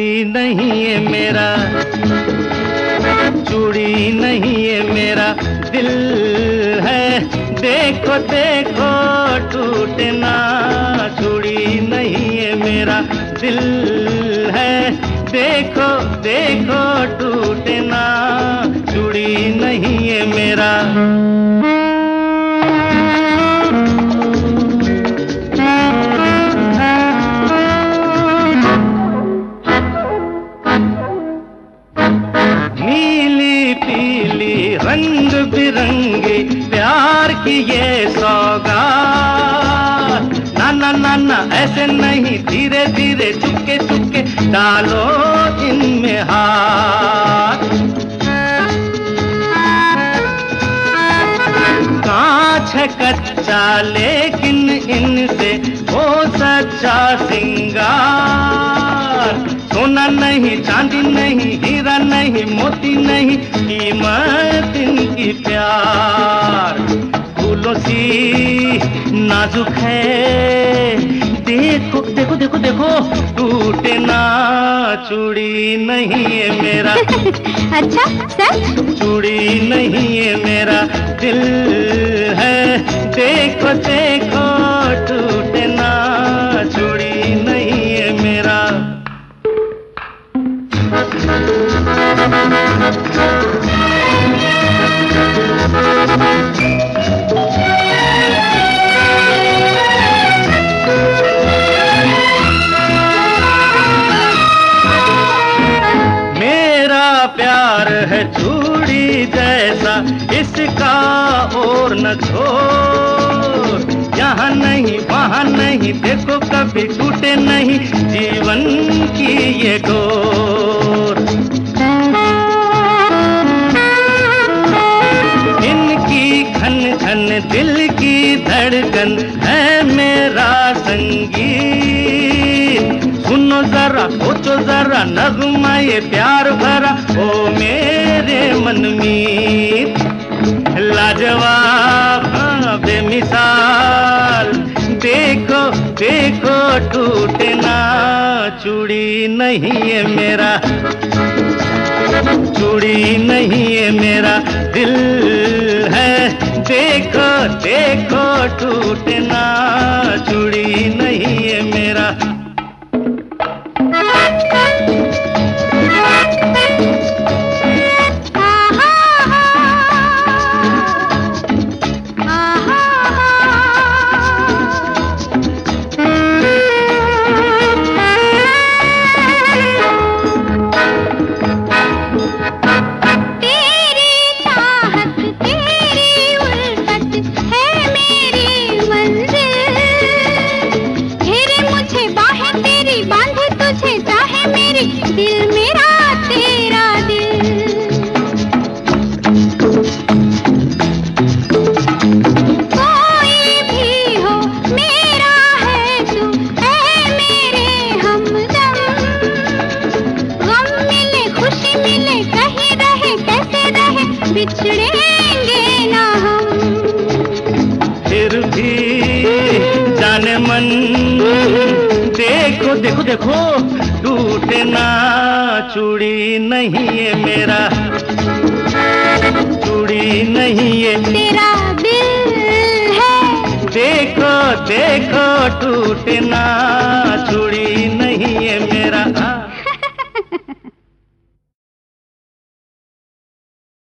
चूड़ी नहीं है मेरा। चूड़ी नहीं है मेरा। दिल है। देखो देखो, टूटना चूड़ी नहीं है मेरा। दिल है। देखो देखो। नीली पीली रंग बिरंगी प्यार की ये सौगात। ना ना ना ना ऐसे नहीं, धीरे धीरे, चुपके चुपके डालो इनमें हाथ। कांच है कच्चा, लेकिन इनसे हो सच्चा सोना नहीं चांदी नहीं हीरा नहीं मोती नहीं कीमत इनकी प्यार। फूलों सी नाजुक है। देखो देखो देखो देखो टूटे ना चूड़ी नहीं है मेरा। अच्छा सच चूड़ी नहीं है मेरा। दिल है देखो देखो इसका और न छोड़ यहाँ नहीं, वहाँ नहीं, देखो कभी टूटे नहीं, जीवन की ये डोर। दिल की धड़कन है मेरा संगीत। सुनो जरा सोचो जरा नगमा ये प्यार भरा ओ मेरे मन मीत। लाजवाब हाँ, बेमिसाल। देखो देखो टूटे ना चूड़ी नहीं है मेरा। चूड़ी नहीं है मेरा दिल। देखो देखो देखो। टूटना चूड़ी नहीं है मेरा। चूड़ी नहीं है। तेरा दिल है। देखो देखो टूटना चूड़ी